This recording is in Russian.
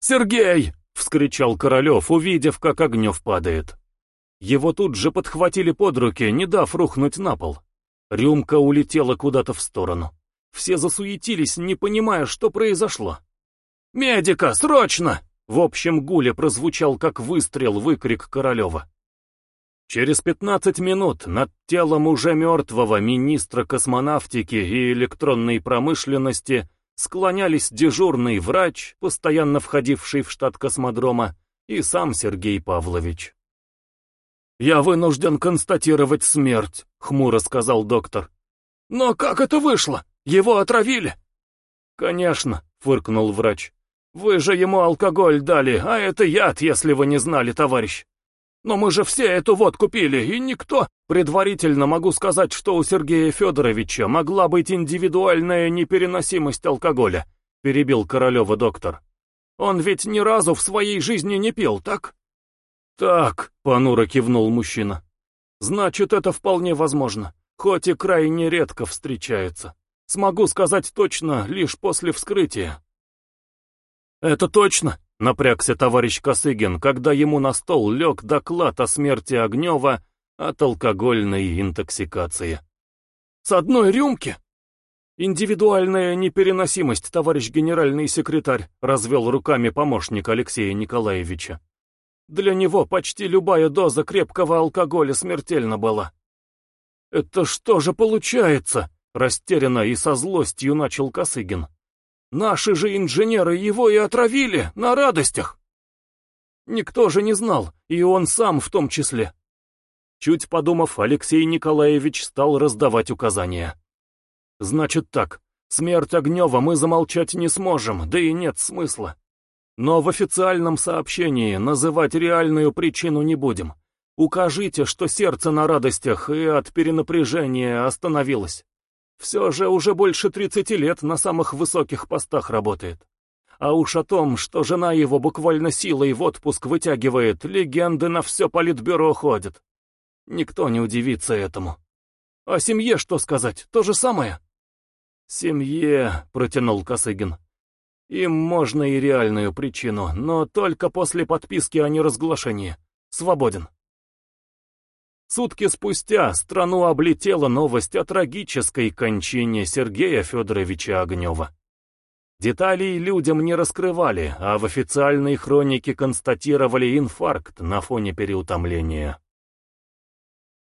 Сергей!» — вскричал Королев, увидев, как Огнев падает. Его тут же подхватили под руки, не дав рухнуть на пол. Рюмка улетела куда-то в сторону. Все засуетились, не понимая, что произошло. «Медика, срочно!» В общем гуле прозвучал, как выстрел, выкрик Королева. Через пятнадцать минут над телом уже мертвого министра космонавтики и электронной промышленности склонялись дежурный врач, постоянно входивший в штат космодрома, и сам Сергей Павлович. «Я вынужден констатировать смерть», — хмуро сказал доктор. «Но как это вышло? Его отравили?» «Конечно», — фыркнул врач. «Вы же ему алкоголь дали, а это яд, если вы не знали, товарищ. Но мы же все эту водку пили, и никто... Предварительно могу сказать, что у Сергея Федоровича могла быть индивидуальная непереносимость алкоголя», — перебил Королева доктор. «Он ведь ни разу в своей жизни не пил, так?» «Так», — понуро кивнул мужчина. «Значит, это вполне возможно, хоть и крайне редко встречается. Смогу сказать точно лишь после вскрытия». «Это точно», — напрягся товарищ Косыгин, когда ему на стол лег доклад о смерти Огнева от алкогольной интоксикации. «С одной рюмки?» «Индивидуальная непереносимость, товарищ генеральный секретарь», — развел руками помощник Алексея Николаевича. Для него почти любая доза крепкого алкоголя смертельна была. «Это что же получается?» — растерянно и со злостью начал Косыгин. «Наши же инженеры его и отравили, на радостях!» Никто же не знал, и он сам в том числе. Чуть подумав, Алексей Николаевич стал раздавать указания. «Значит так, смерть Огнева мы замолчать не сможем, да и нет смысла. Но в официальном сообщении называть реальную причину не будем. Укажите, что сердце на радостях и от перенапряжения остановилось. Все же уже больше 30 лет на самых высоких постах работает. А уж о том, что жена его буквально силой в отпуск вытягивает, легенды на все политбюро ходят. Никто не удивится этому. О семье что сказать, то же самое? «Семье», — протянул Косыгин. Им можно и реальную причину, но только после подписки о неразглашении. Свободен. Сутки спустя страну облетела новость о трагической кончине Сергея Федоровича Огнева. Деталей людям не раскрывали, а в официальной хронике констатировали инфаркт на фоне переутомления.